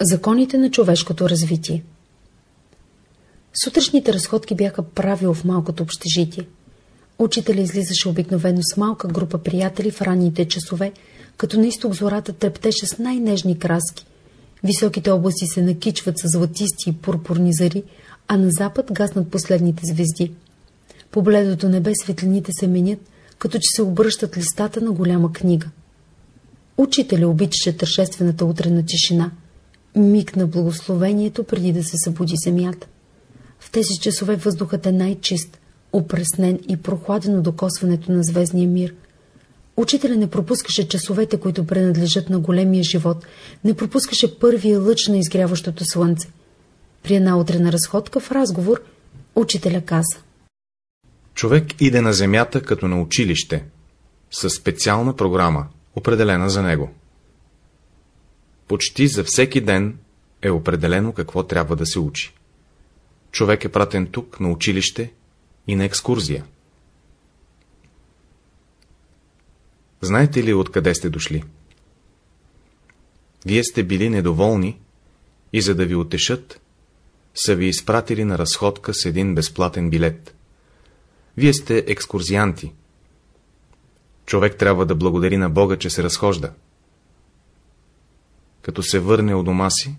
Законите на човешкото развитие Сутрешните разходки бяха правил в малкото общежитие. Учителя излизаше обикновено с малка група приятели в ранните часове, като на изток зората трептеше с най-нежни краски. Високите области се накичват с златисти и пурпурни зари, а на запад гаснат последните звезди. По бледото небе светлините се менят, като че се обръщат листата на голяма книга. Учителя обичаше тържествената утрена тишина, миг на благословението преди да се събуди земята. В тези часове въздухът е най-чист, опреснен и прохладен от докосването на звездния мир. Учителя не пропускаше часовете, които принадлежат на големия живот, не пропускаше първия лъч на изгряващото слънце. При една утрена разходка в разговор учителя каза. Човек иде на земята като на училище, със специална програма, определена за него. Почти за всеки ден е определено какво трябва да се учи. Човек е пратен тук на училище и на екскурзия. Знаете ли откъде сте дошли? Вие сте били недоволни и за да ви утешат, са ви изпратили на разходка с един безплатен билет. Вие сте екскурзианти. Човек трябва да благодари на Бога, че се разхожда. Като се върне у дома си,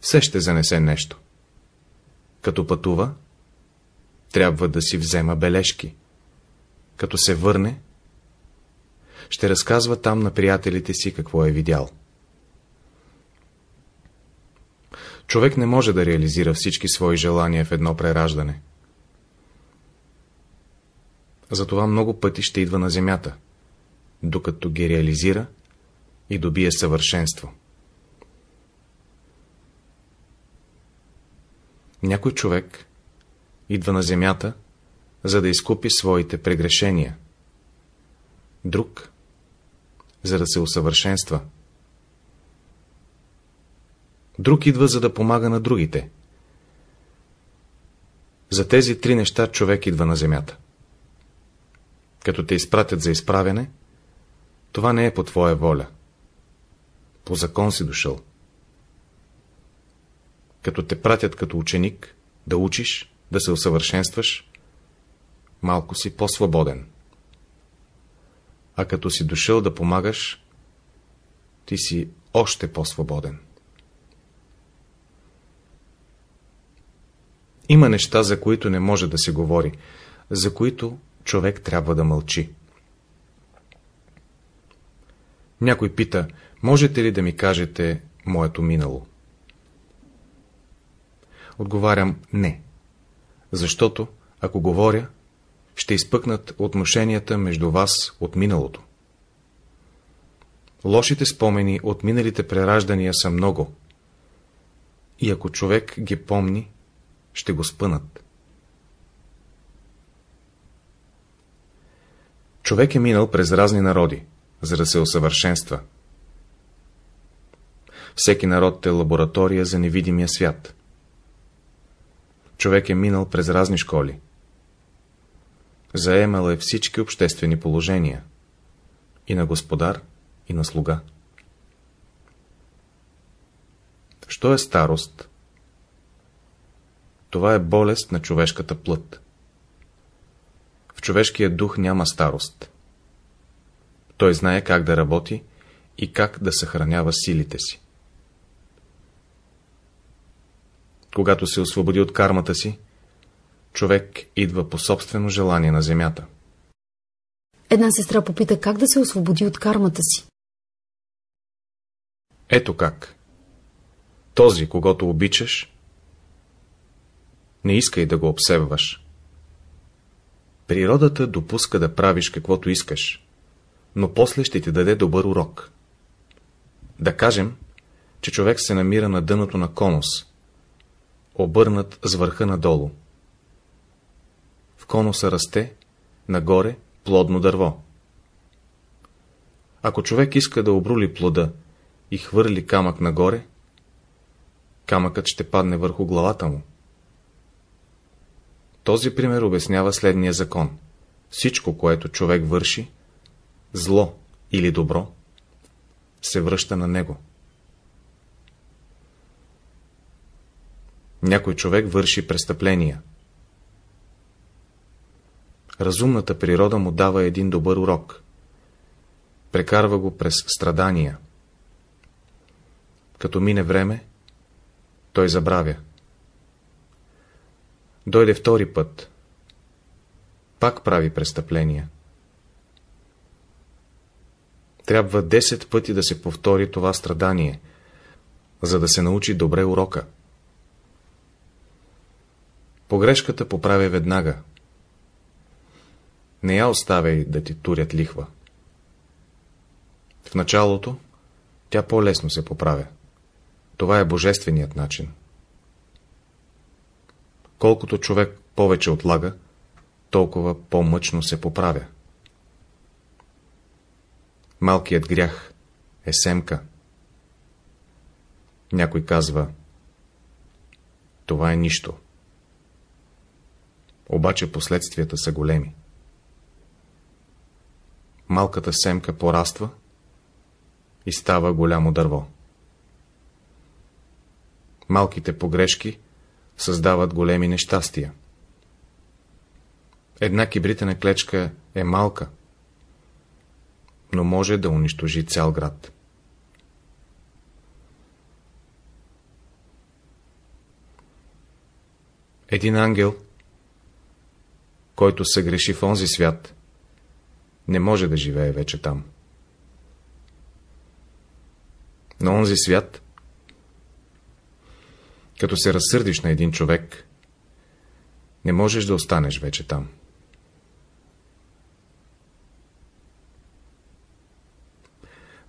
все ще занесе нещо. Като пътува, трябва да си взема бележки. Като се върне, ще разказва там на приятелите си какво е видял. Човек не може да реализира всички свои желания в едно прераждане. Затова много пъти ще идва на земята, докато ги реализира и добие съвършенство. Някой човек идва на земята, за да изкупи своите прегрешения. Друг, за да се усъвършенства. Друг идва, за да помага на другите. За тези три неща човек идва на земята. Като те изпратят за изправяне, това не е по твоя воля. По закон си дошъл. Като те пратят като ученик, да учиш, да се усъвършенстваш, малко си по-свободен. А като си дошъл да помагаш, ти си още по-свободен. Има неща, за които не може да се говори, за които човек трябва да мълчи. Някой пита, можете ли да ми кажете моето минало? Отговарям не, защото, ако говоря, ще изпъкнат отношенията между вас от миналото. Лошите спомени от миналите прераждания са много. И ако човек ги помни, ще го спънат. Човек е минал през разни народи, за да се усъвършенства. Всеки народ е лаборатория за невидимия свят. Човек е минал през разни школи. Заемал е всички обществени положения. И на господар, и на слуга. Що е старост? Това е болест на човешката плът. В човешкия дух няма старост. Той знае как да работи и как да съхранява силите си. Когато се освободи от кармата си, човек идва по собствено желание на земята. Една сестра попита как да се освободи от кармата си. Ето как. Този, когато обичаш, не искай да го обсебваш. Природата допуска да правиш каквото искаш, но после ще ти даде добър урок. Да кажем, че човек се намира на дъното на конус, обърнат с върха надолу. В конуса расте, нагоре, плодно дърво. Ако човек иска да обрули плода и хвърли камък нагоре, камъкът ще падне върху главата му. Този пример обяснява следния закон. Всичко, което човек върши, зло или добро, се връща на него. Някой човек върши престъпления. Разумната природа му дава един добър урок. Прекарва го през страдания. Като мине време, той забравя. Дойде втори път. Пак прави престъпления. Трябва 10 пъти да се повтори това страдание, за да се научи добре урока. Погрешката поправя веднага. Не я оставяй да ти турят лихва. В началото тя по-лесно се поправя. Това е божественият начин. Колкото човек повече отлага, толкова по-мъчно се поправя. Малкият грях е семка. Някой казва, това е нищо. Обаче последствията са големи. Малката семка пораства и става голямо дърво. Малките погрешки създават големи нещастия. Една кибритена клечка е малка, но може да унищожи цял град. Един ангел, който се греши в онзи свят, не може да живее вече там. На онзи свят, като се разсърдиш на един човек, не можеш да останеш вече там.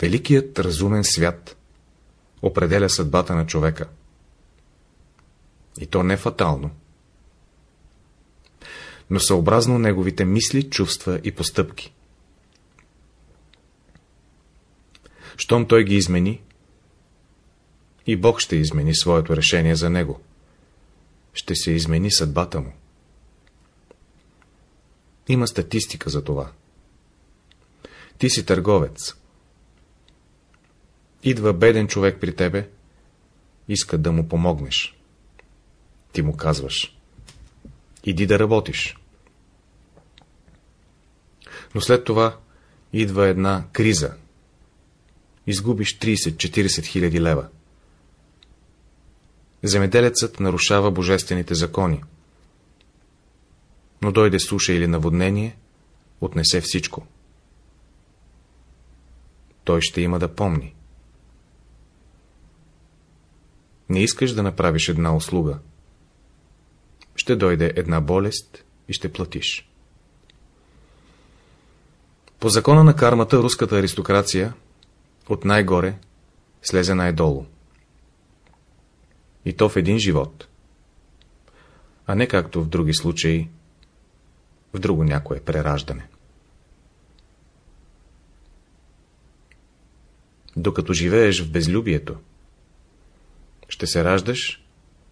Великият разумен свят определя съдбата на човека. И то не фатално, но съобразно неговите мисли, чувства и постъпки. Щом той ги измени, и Бог ще измени своето решение за него. Ще се измени съдбата му. Има статистика за това. Ти си търговец. Идва беден човек при тебе, иска да му помогнеш. Ти му казваш. Иди да работиш. Но след това идва една криза. Изгубиш 30-40 хиляди лева. Земеделецът нарушава божествените закони. Но дойде суша или наводнение, отнесе всичко. Той ще има да помни. Не искаш да направиш една услуга. Ще дойде една болест и ще платиш. По закона на кармата руската аристокрация от най-горе слезе най-долу. И то в един живот. А не както в други случаи, в друго някое прераждане. Докато живееш в безлюбието, ще се раждаш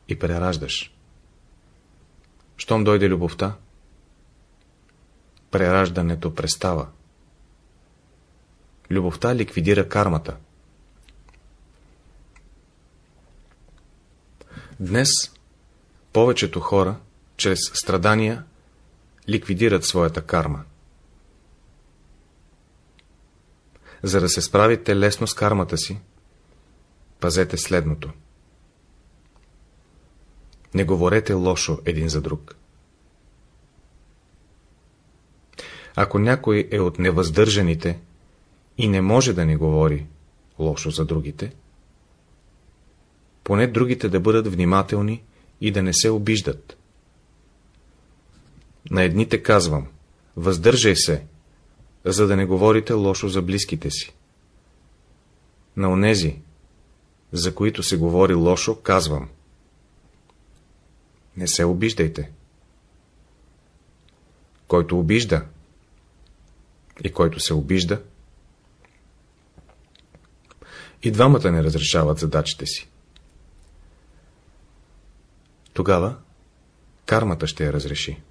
и прераждаш. Щом дойде любовта, прераждането престава. Любовта ликвидира кармата. Днес повечето хора, чрез страдания, ликвидират своята карма. За да се справите лесно с кармата си, пазете следното. Не говорете лошо един за друг. Ако някой е от невъздържаните и не може да не говори лошо за другите, поне другите да бъдат внимателни и да не се обиждат. На едните казвам, въздържай се, за да не говорите лошо за близките си. На онези, за които се говори лошо, казвам, не се обиждайте. Който обижда и който се обижда, и двамата не разрешават задачите си. Тогава кармата ще я разреши.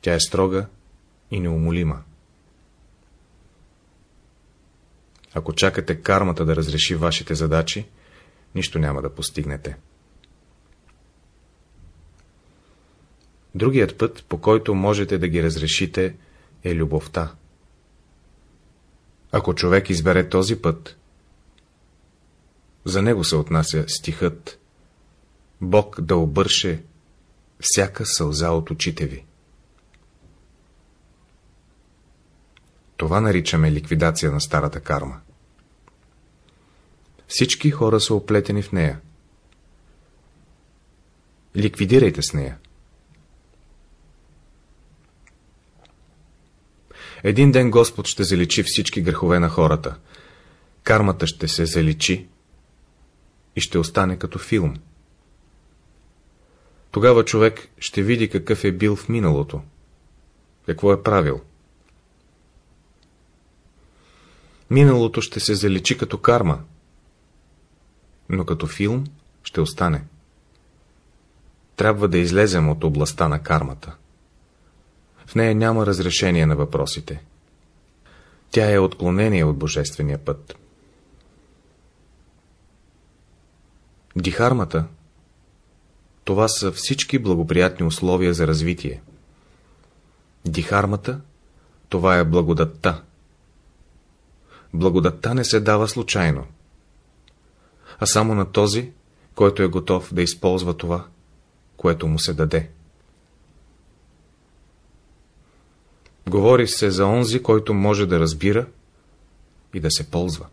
Тя е строга и неумолима. Ако чакате кармата да разреши вашите задачи, нищо няма да постигнете. Другият път, по който можете да ги разрешите, е любовта. Ако човек избере този път, за него се отнася стихът Бог да обърше всяка сълза от очите ви. Това наричаме ликвидация на старата карма. Всички хора са оплетени в нея. Ликвидирайте с нея. Един ден Господ ще заличи всички грехове на хората. Кармата ще се заличи и ще остане като филм. Тогава човек ще види какъв е бил в миналото, какво е правил. Миналото ще се заличи като карма, но като филм ще остане. Трябва да излезем от областта на кармата. В нея няма разрешение на въпросите. Тя е отклонение от Божествения път. Дихармата – това са всички благоприятни условия за развитие. Дихармата – това е благодатта. Благодатта не се дава случайно, а само на този, който е готов да използва това, което му се даде. Говори се за онзи, който може да разбира и да се ползва.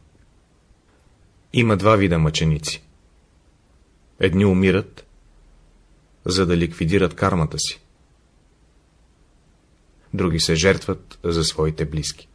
Има два вида мъченици. Едни умират, за да ликвидират кармата си. Други се жертват за своите близки.